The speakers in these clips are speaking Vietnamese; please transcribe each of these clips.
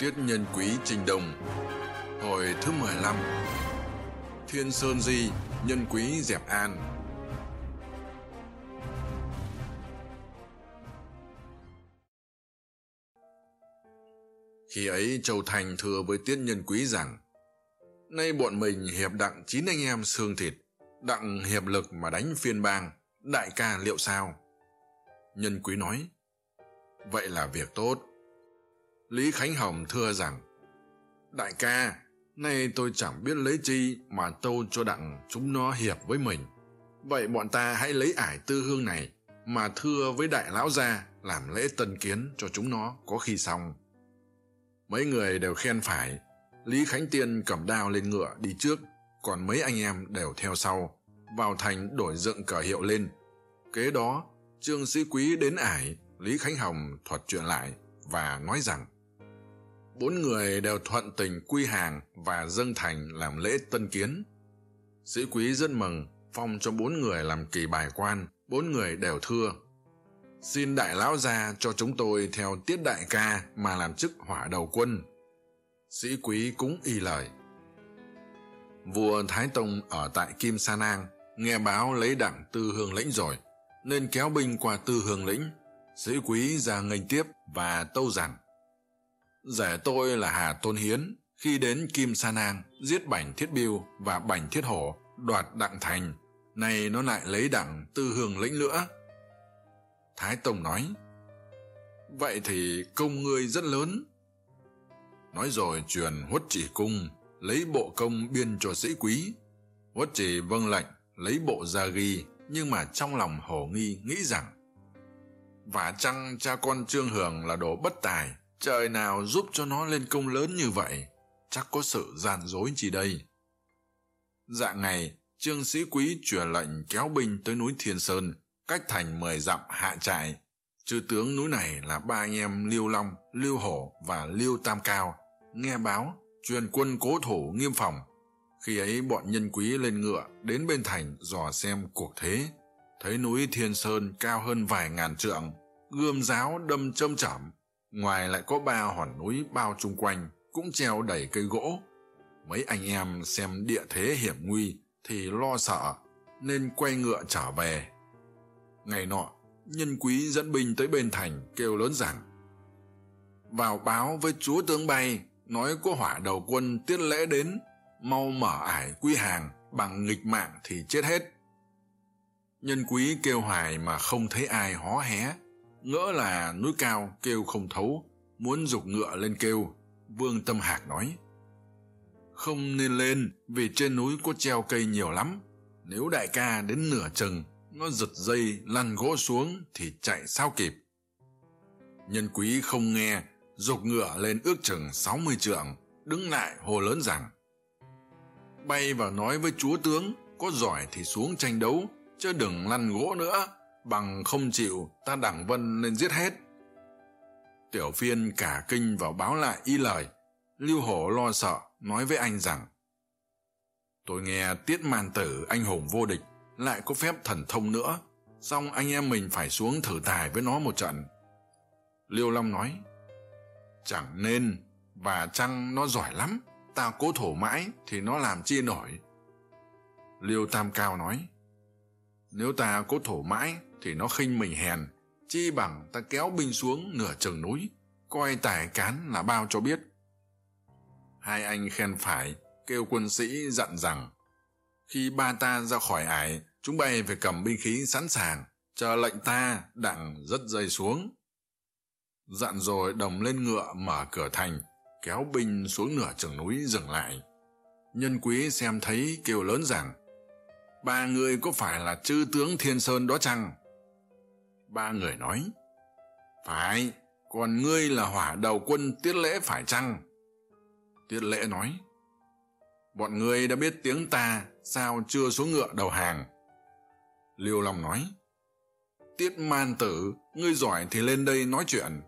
Tiết Nhân Quý Trình Đồng. Hồi thứ 15 Thiên Sơn Di, Nhân Quý Dẹp An. Khi ấy, Châu Thành thưa với Tiết Nhân Quý rằng, Nay bọn mình hiệp đặng chín anh em xương thịt, đặng hiệp lực mà đánh phiên bang, đại ca liệu sao? Nhân quý nói, vậy là việc tốt lý khánh hồng thưa rằng, đại ca, nay tôi chẳng biết lấy chi mà tâu cho đặng chúng nó hiệp với mình. Vậy bọn ta hãy lấy ải tư hương này mà thưa với đại lão gia làm lễ tân kiến cho chúng nó có khi xong. Mấy người đều khen phải. Lý khánh tiên cầm đao lên ngựa đi trước, còn mấy anh em đều theo sau, vào thành đổi dựng cờ hiệu lên. Kế đó, trương sĩ quý đến ải, lý khánh hồng thuật chuyện lại và nói rằng bốn người đều thuận tình quy hàng và dâng thành làm lễ tân kiến. Sĩ quý dân mừng, phong cho bốn người làm kỳ bài quan, bốn người đều thưa. Xin đại lão ra cho chúng tôi theo tiết đại ca mà làm chức hỏa đầu quân. Sĩ quý cũng y lời. Vua thái tông ở tại kim sa nang nghe báo lấy đảng tư hương lĩnh rồi, nên kéo binh qua tư hương lĩnh. Sĩ quý ra nghênh tiếp và tâu rằng rể tôi là hà tôn hiến, khi đến kim sa nang, giết bảnh thiết biêu và bảnh thiết hổ, đoạt đặng thành. Nay nó lại lấy đặng tư hương lĩnh nữa thái tông nói, vậy thì công ngươi rất lớn. Nói rồi truyền huất chỉ cung, lấy bộ công biên cho sĩ quý. Huất chỉ vâng lệnh, lấy bộ ra ghi, nhưng mà trong lòng hổ nghi, nghĩ rằng, vả chăng cha con trương hường là đồ bất tài trời nào giúp cho nó lên công lớn như vậy, chắc có sự giàn dối chỉ đây? Dạng ngày, trương sĩ quý truyền lệnh kéo binh tới núi thiên sơn, cách thành mười dặm hạ trại. Chư tướng núi này là ba anh em liêu long liêu hổ và liêu tam cao. Nghe báo, truyền quân cố thủ nghiêm phòng. Khi ấy bọn nhân quý lên ngựa, đến bên thành dò xem cuộc thế. Thấy núi thiên sơn cao hơn vài ngàn trượng, gươm giáo đâm châm chẩm ngoài lại có ba hòn núi bao chung quanh, cũng treo đầy cây gỗ. Mấy anh em xem địa thế hiểm nguy thì lo sợ, nên quay ngựa trở về. Ngày nọ, nhân quý dẫn binh tới bên thành kêu lớn rằng, vào báo với chúa tướng bay, nói có hỏa đầu quân tiết lễ đến, mau mở ải quy hàng, bằng nghịch mạng thì chết hết. Nhân quý kêu hoài mà không thấy ai hó hé ngỡ là núi cao kêu không thấu, muốn g ụ c ngựa lên kêu, vương tâm hạc nói. Không nên lên, vì trên núi có treo cây nhiều lắm. Nếu đại ca đến nửa chừng, nó giật dây lăn gỗ xuống thì chạy sao kịp. Nhân quý không nghe g ụ c ngựa lên ước chừng sáu mươi trượng, đứng lại hô lớn rằng, bay vào nói với chúa tướng, có giỏi thì xuống tranh đấu, chứ đừng lăn gỗ nữa bằng không chịu, ta đẳng vân nên giết hết. Tiểu phiên cả kinh vào báo lại y lời. Lưu hổ lo sợ, nói với anh rằng, tôi nghe tiết màn tử, anh hùng vô địch, lại có phép thần thông nữa. Xong anh em mình phải xuống thử tài với nó một trận. Liêu long nói, chẳng nên, và chăng nó giỏi lắm, ta cố thổ mãi thì nó làm chia nổi. Liêu tam cao nói, nếu ta cố thổ mãi thì nó khinh mình hèn, chi bằng ta kéo binh xuống nửa chừng núi, coi tài cán là bao cho biết. Hai anh khen phải, kêu quân sĩ dặn rằng, khi ba ta ra khỏi ải, chúng bay phải cầm binh khí sẵn sàng, chờ lệnh ta đặng rất dây xuống. Dặn rồi đồng lên ngựa mở cửa thành, kéo binh xuống nửa chừng núi dừng lại. Nhân quý xem thấy kêu lớn rằng, ba người có phải là chư tướng thiên sơn đó chăng? ba người nói, phải, còn ngươi là hỏa đầu quân tiết lễ phải chăng? Tiết lễ nói, bọn ngươi đã biết tiếng ta, sao chưa xuống ngựa đầu hàng? Liêu long nói, tiết man tử, ngươi giỏi thì lên đây nói chuyện.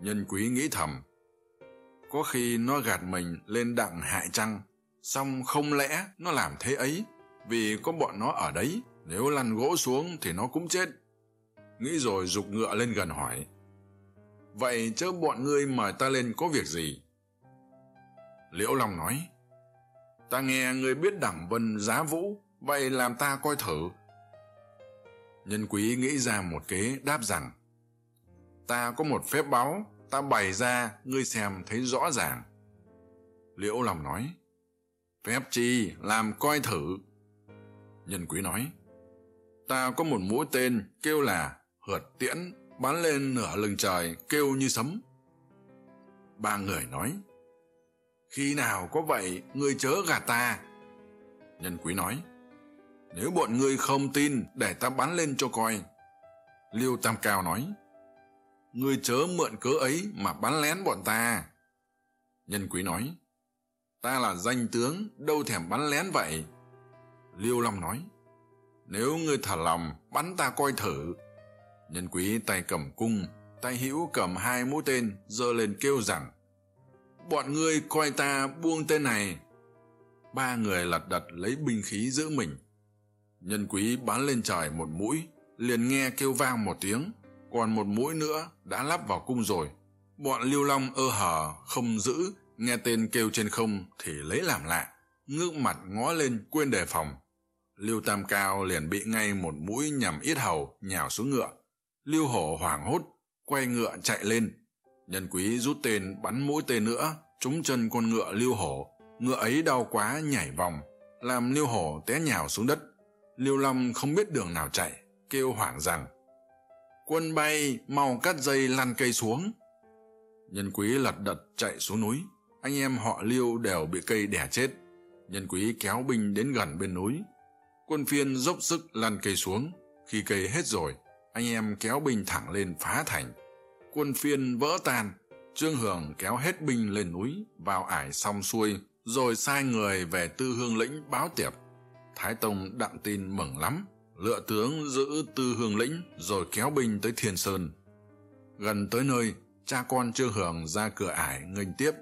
Nhân quý nghĩ thầm, có khi nó gạt mình lên đặng hại chăng? Song không lẽ nó làm thế ấy? Vì có bọn nó ở đấy, nếu lăn gỗ xuống thì nó cũng chết nghĩ rồi g ngựa lên gần hỏi, vậy chớ bọn ngươi mời ta lên có việc gì? Liễu long nói, ta nghe ngươi biết đẳng vân giá vũ, vậy làm ta coi thử. Nhân quý nghĩ ra một kế đáp rằng, ta có một phép báo, ta bày ra, ngươi xem thấy rõ ràng. Liễu Long nói, phép chi, làm coi thử. Nhân quý nói, ta có một mũi tên kêu là hượt tiễn bắn lên nửa lưng trời, kêu như sấm. Ba người nói, khi nào có vậy, ngươi chớ gạt ta. Nhân quý nói, nếu bọn ngươi không tin, để ta bắn lên cho coi. Liêu tam cao nói, ngươi chớ mượn cớ ấy mà bắn lén bọn ta. Nhân quý nói, ta là danh tướng, đâu thèm bắn lén vậy. Liêu long nói, nếu ngươi thả lòng, bắn ta coi thử nhân quý tay cầm cung, tay hữu cầm hai mũi tên, giơ lên kêu rằng, bọn ngươi coi ta buông tên này. Ba người lật đật lấy binh khí giữ mình. Nhân quý bắn lên trời một mũi, liền nghe kêu vang một tiếng, còn một mũi nữa đã lắp vào cung rồi. Bọn lưu long ơ hở không giữ, nghe tên kêu trên không thì lấy làm lạ, ngước mặt ngó lên quên đề phòng. Lưu tam cao liền bị ngay một mũi nhằm yết hầu nhào xuống ngựa liêu hổ hoảng hốt, quay ngựa chạy lên. Nhân quý rút tên bắn mũi tên nữa, trúng chân con ngựa liêu hổ. Ngựa ấy đau quá, nhảy vòng. Làm liêu hổ té nhào xuống đất. Liêu lâm không biết đường nào chạy, kêu hoảng rằng, quân bay, mau cắt dây lăn cây xuống. Nhân quý lật đật chạy xuống núi. Anh em họ liêu đều bị cây đẻ chết. Nhân quý kéo binh đến gần bên núi. Quân phiên dốc sức lăn cây xuống. Khi cây hết rồi anh em kéo binh thẳng lên phá thành. Quân phiên vỡ tan, trương hưởng kéo hết binh lên núi, vào ải xong xuôi, rồi sai người về tư hương lĩnh báo tiệp. Thái tông đặng tin mừng lắm, lựa tướng giữ tư hương lĩnh rồi kéo binh tới thiên sơn. Gần tới nơi, cha con trương hưởng ra cửa ải nghênh tiếp.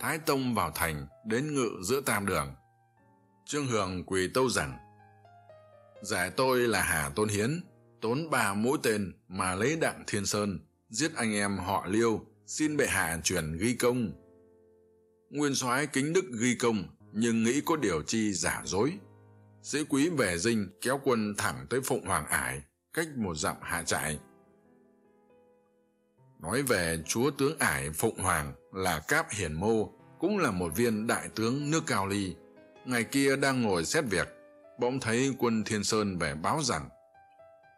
Thái tông vào thành, đến ngự giữa tam đường. Trương hưởng quỳ tâu rằng giải tôi là hà tôn hiến tốn bà mỗi tên mà lấy đặng thiên sơn, giết anh em họ liêu, xin bệ hạ truyền ghi công. Nguyên soái kính đức ghi công, nhưng nghĩ có điều chi giả dối. Sĩ quý về dinh kéo quân thẳng tới phụng hoàng ải, cách một dặm hạ trại. Nói về chúa tướng ải phụng hoàng là cáp hiển mô, cũng là một viên đại tướng nước cao ly. Ngày kia đang ngồi xét việc, bỗng thấy quân thiên sơn về báo rằng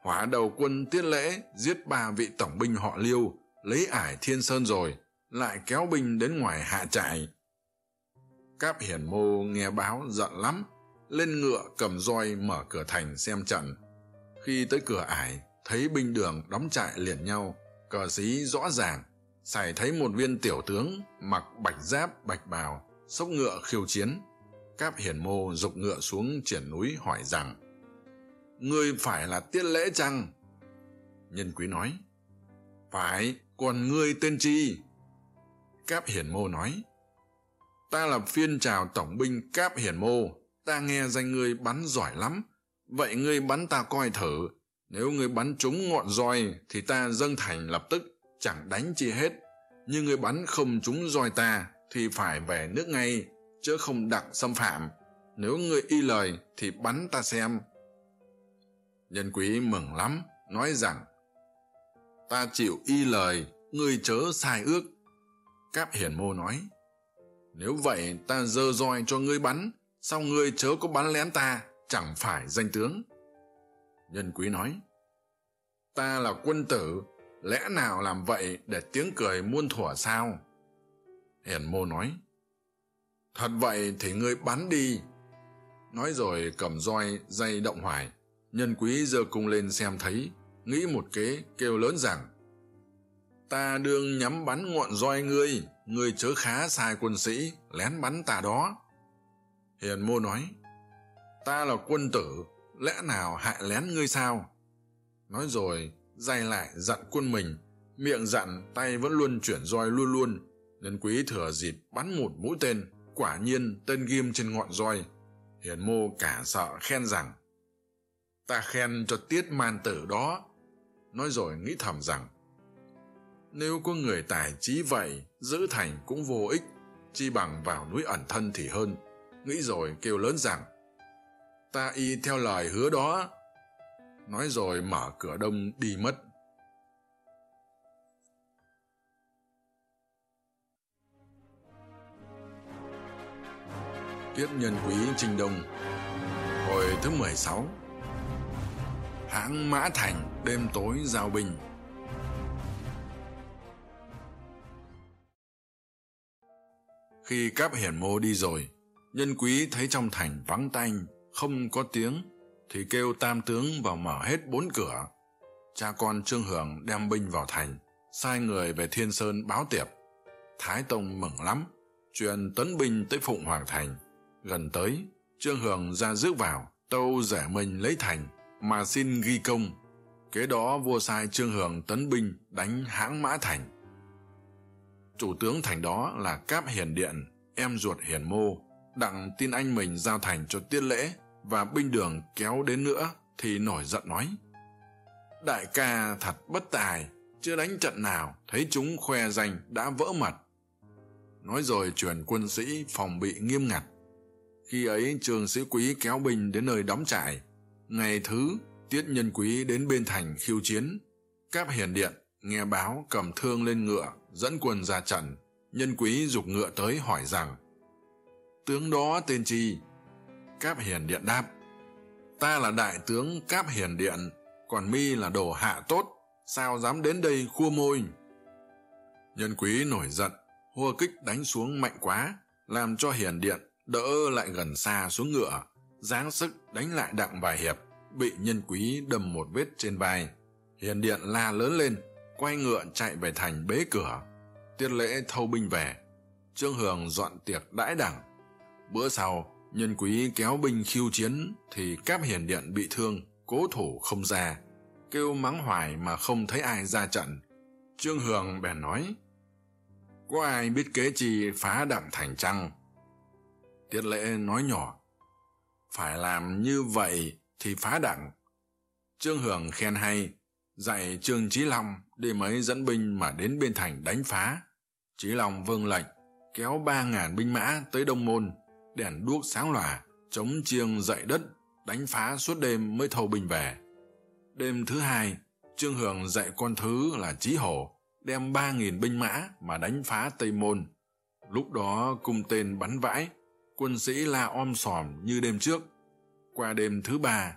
hỏa đầu quân tiết lễ, giết ba vị tổng binh họ liêu, lấy ải thiên sơn rồi, lại kéo binh đến ngoài hạ trại. Cáp hiển mô nghe báo giận lắm, lên ngựa cầm roi mở cửa thành xem trận. Khi tới cửa ải, thấy binh đường đóng trại liền nhau, cờ xí rõ ràng sải thấy một viên tiểu tướng mặc bạch giáp, bạch bào sốc ngựa khiêu chiến. Cáp hiển mô g ụ c ngựa xuống triển núi hỏi rằng ngươi phải là tiết lễ chăng? Nhân quý nói, phải, còn ngươi tên chi? Cáp hiển mô nói, ta là phiên trào tổng binh cáp hiển mô. Ta nghe danh ngươi bắn giỏi lắm. Vậy ngươi bắn ta coi thử. Nếu ngươi bắn trúng ngọn roi thì ta dâng thành lập tức, chẳng đánh chi hết. Nhưng ngươi bắn không trúng roi ta thì phải về nước ngay chứ không đặng xâm phạm. Nếu ngươi y lời thì bắn ta xem nhân quý mừng lắm, nói rằng, ta chịu y lời, ngươi chớ sai ước. Cáp hiển mô nói, nếu vậy ta dơ roi cho ngươi bắn, sao ngươi chớ có bắn lén ta, chẳng phải danh tướng? Nhân quý nói, ta là quân tử, lẽ nào làm vậy để tiếng cười muôn thuở sao? Hiển mô nói, thật vậy thì ngươi bắn đi. Nói rồi cầm roi dây động hoài. Nhân quý giờ cùng lên xem thấy, nghĩ một kế, kêu lớn rằng, Ta đương nhắm bắn ngọn roi ngươi, ngươi chớ khá sai quân sĩ, lén bắn ta đó. Hiền mô nói, Ta là quân tử, lẽ nào hại lén ngươi sao? Nói rồi, dây lại dặn quân mình, miệng dặn tay vẫn luôn chuyển roi luôn luôn, nhân quý thừa dịp bắn một mũi tên quả nhiên tên ghim trên ngọn roi hiền mô cả sợ khen rằng ta khen cho tiết man tử đó. Nói rồi nghĩ thầm rằng, nếu có người tài trí vậy, giữ thành cũng vô ích, chi bằng vào núi ẩn thân thì hơn. Nghĩ rồi kêu lớn rằng, ta y theo lời hứa đó. Nói rồi mở cửa đông đi mất. Tiết nhân quý trinh đông, hồi thứ mười sáu hãng mã thành đêm tối giao bình khi cáp hiển mô đi rồi, nhân quý thấy trong thành vắng tanh, không có tiếng, thì kêu tam tướng vào mở hết bốn cửa. Cha con trương hưởng đem binh vào thành, sai người về thiên sơn báo tiệp. Thái tông mừng lắm, truyền tấn binh tới phụng hoàng thành. Gần tới, trương hưởng ra rước vào, tâu rẻ mình lấy thành mà xin ghi công. Kế đó, vua sai trương hưởng tấn binh đánh hãng mã thành. Chủ tướng thành đó là cáp hiền điện, em ruột hiền mô, đặng tin anh mình giao thành cho tiết lễ và binh đường kéo đến nữa thì nổi giận nói, đại ca thật bất tài, chưa đánh trận nào, thấy chúng khoe danh đã vỡ mặt. Nói rồi truyền quân sĩ phòng bị nghiêm ngặt. Khi ấy trường sĩ quý kéo binh đến nơi đóng trại ngày thứ, tiết nhân quý đến bên thành khiêu chiến. Cáp hiền điện nghe báo cầm thương lên ngựa, dẫn quân ra trận. Nhân quý giục ngựa tới hỏi rằng, tướng đó tên chi? Cáp hiền điện đáp, ta là đại tướng cáp hiền điện, còn mi là đồ hạ tốt, sao dám đến đây khua môi? Nhân quý nổi giận hua kích đánh xuống mạnh quá, làm cho hiền điện đỡ lại gần xa xuống ngựa giáng sức đánh lại đặng vài hiệp, bị nhân quý đâm một vết trên vai. Hiền điện la lớn lên, quay ngựa chạy về thành bế cửa. Tiết lễ thâu binh về, trương hường dọn tiệc đãi đẳng. Bữa sau, nhân quý kéo binh khiêu chiến thì cáp hiền điện bị thương, cố thủ không ra. Kêu mắng hoài mà không thấy ai ra trận. Trương hường bèn nói, có ai biết kế chi phá đặng thành trăng tiết lễ nói nhỏ phải làm như vậy thì phá đảng. Trương hưởng khen hay, dạy trương chí long đi mấy dẫn binh mà đến bên thành đánh phá. Chí long vâng lệnh, kéo ba ngàn binh mã tới đông môn, đèn đuốc sáng lòa, chống chiêng dậy đất, đánh phá suốt đêm mới thâu binh về. Đêm thứ hai, trương hưởng dạy con thứ là chí hổ, đem ba nghìn binh mã mà đánh phá tây môn. Lúc đó cung tên bắn vãi quân sĩ la om sòm như đêm trước, qua đêm thứ ba,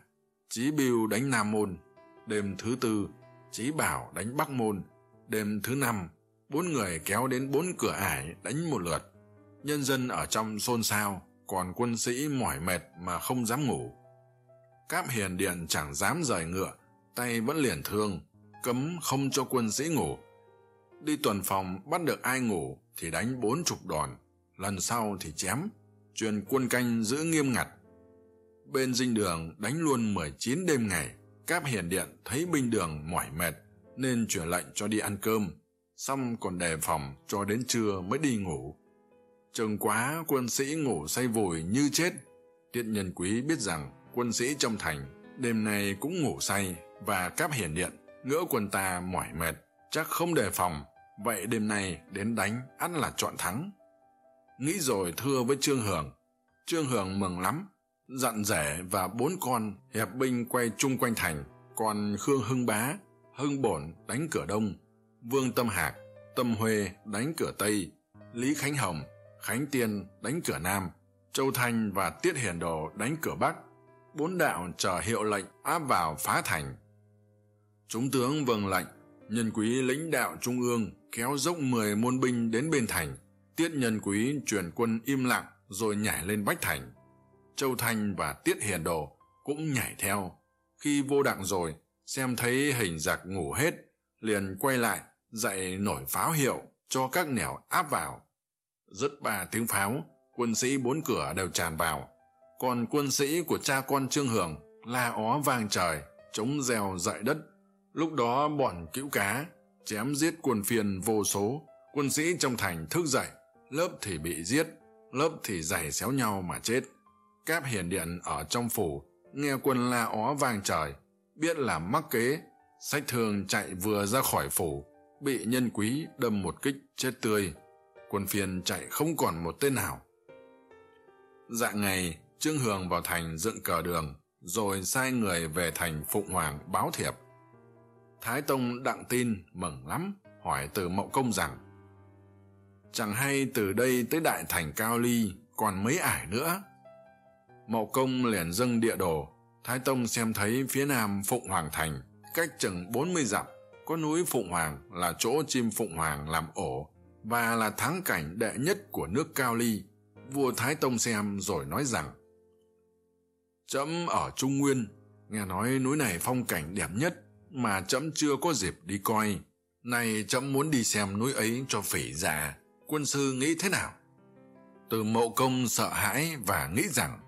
chí biêu đánh nam môn, đêm thứ tư, chí bảo đánh bắc môn, đêm thứ năm, bốn người kéo đến bốn cửa ải đánh một lượt. Nhân dân ở trong xôn xao, còn quân sĩ mỏi mệt mà không dám ngủ. Cáp hiền điện chẳng dám rời ngựa, tay vẫn liền thương, cấm không cho quân sĩ ngủ. Đi tuần phòng bắt được ai ngủ thì đánh bốn chục đòn, lần sau thì chém truyền quân canh giữ nghiêm ngặt. Bên dinh đường đánh luôn mười chín đêm ngày cáp hiền điện thấy binh đường mỏi mệt nên truyền lệnh cho đi ăn cơm, xong còn đề phòng cho đến trưa mới đi ngủ. Chừng quá, quân sĩ ngủ say vùi như chết. Tiện nhân quý biết rằng quân sĩ trong thành đêm nay cũng ngủ say và cáp hiền điện ngỡ quân ta mỏi mệt, chắc không đề phòng. Vậy đêm nay đến đánh ăn là chọn thắng nghĩ rồi thưa với trương hưởng trương hưởng mừng lắm. Dặn rể và bốn con hiệp binh quay chung quanh thành. Còn khương hưng bá, hưng bổn đánh cửa đông. Vương tâm hạc, tâm huê đánh cửa tây. Lý khánh hồng, khánh tiên đánh cửa nam. Châu thanh và tiết hiển đồ đánh cửa bắc. Bốn đạo chờ hiệu lệnh áp vào phá thành. Chúng tướng vâng lệnh, nhân quý lãnh đạo trung ương kéo dốc mười môn binh đến bên thành tiết nhân quý truyền quân im lặng rồi nhảy lên bách thành. Châu thanh và tiết hiền đồ cũng nhảy theo. Khi vô đặng rồi, xem thấy hình giặc ngủ hết, liền quay lại dạy nổi pháo hiệu cho các nẻo áp vào. Dứt ba tiếng pháo, quân sĩ bốn cửa đều tràn vào. Còn quân sĩ của cha con trương hưởng la ó vang trời, chống reo dậy đất. Lúc đó bọn cữu cá chém giết quân phiền vô số, quân sĩ trong thành thức dậy lớp thì bị giết, lớp thì giày xéo nhau mà chết. Cáp hiền điện ở trong phủ nghe quân la ó vang trời, biết là mắc kế, sách thương chạy vừa ra khỏi phủ, bị nhân quý đâm một kích chết tươi. Quân phiền chạy không còn một tên nào. Dạng ngày, trương hường vào thành dựng cờ đường, rồi sai người về thành phụng hoàng báo thiệp. Thái tông đặng tin mừng lắm, hỏi từ mậu công rằng chẳng hay từ đây tới đại thành cao ly còn mấy ải nữa. Mậu công liền dâng địa đồ. Thái tông xem thấy phía nam phụng hoàng thành, cách chừng bốn mươi dặm, có núi phụng hoàng là chỗ chim phụng hoàng làm ổ và là thắng cảnh đệ nhất của nước cao ly. Vua thái tông xem rồi nói rằng trẫm ở trung nguyên, nghe nói núi này phong cảnh đẹp nhất mà trẫm chưa có dịp đi coi. Nay trẫm muốn đi xem núi ấy cho phỉ già quân sư nghĩ thế nào? Từ mậu công sợ hãi và nghĩ rằng,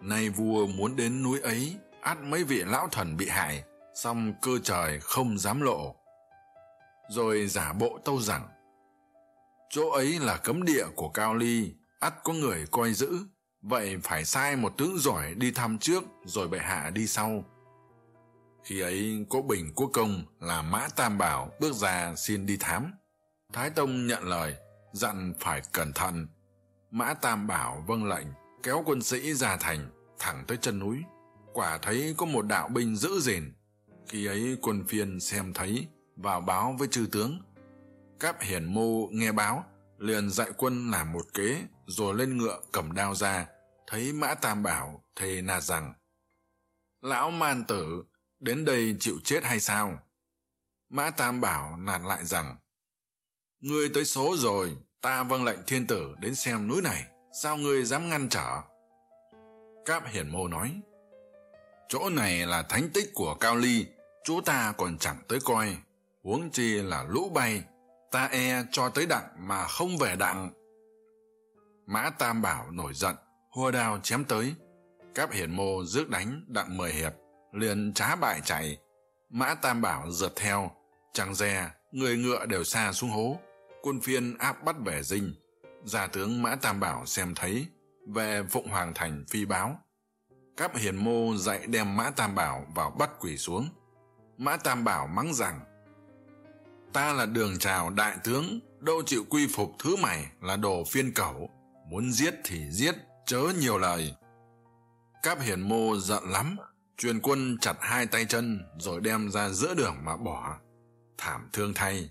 nay vua muốn đến núi ấy, át mấy vị lão thần bị hại, xong cơ trời không dám lộ. Rồi giả bộ tâu rằng, chỗ ấy là cấm địa của cao ly, ắt có người coi giữ, vậy phải sai một tướng giỏi đi thăm trước rồi bệ hạ đi sau. Khi ấy, có bình quốc công là mã tam bảo bước ra xin đi thám thái tông nhận lời, dặn phải cẩn thận. Mã tam bảo vâng lệnh, kéo quân sĩ ra thành, thẳng tới chân núi. Quả thấy có một đạo binh giữ dìn khi ấy quân phiên xem thấy, vào báo với chư tướng. Cáp hiển mô nghe báo, liền dạy quân làm một kế, rồi lên ngựa cầm đao ra. Thấy mã tam bảo, thề nạt rằng, lão man tử, đến đây chịu chết hay sao? Mã tam bảo nạt lại rằng ngươi tới số rồi, ta vâng lệnh thiên tử đến xem núi này, sao ngươi dám ngăn trở? Cáp hiển mô nói, chỗ này là thánh tích của cao ly, chú ta còn chẳng tới coi. Huống chi là lũ bay, ta e cho tới đặng mà không về đặng. Mã tam bảo nổi giận hùa đao chém tới. Cáp hiển mô rước đánh đặng mời hiệp, liền trá bại chạy. Mã tam bảo rượt theo chẳng dè người ngựa đều xa xuống hố quân phiên áp bắt về dinh. Gia tướng mã tam bảo xem thấy, về phụng hoàng thành phi báo. Cáp hiền mô dạy đem mã tam bảo vào bắt quỳ xuống. Mã tam bảo mắng rằng, ta là đường trào đại tướng, đâu chịu quy phục thứ mày là đồ phiên cẩu. Muốn giết thì giết, chớ nhiều lời. Cáp hiền mô giận lắm, truyền quân chặt hai tay chân, rồi đem ra giữa đường mà bỏ. Thảm thương thay.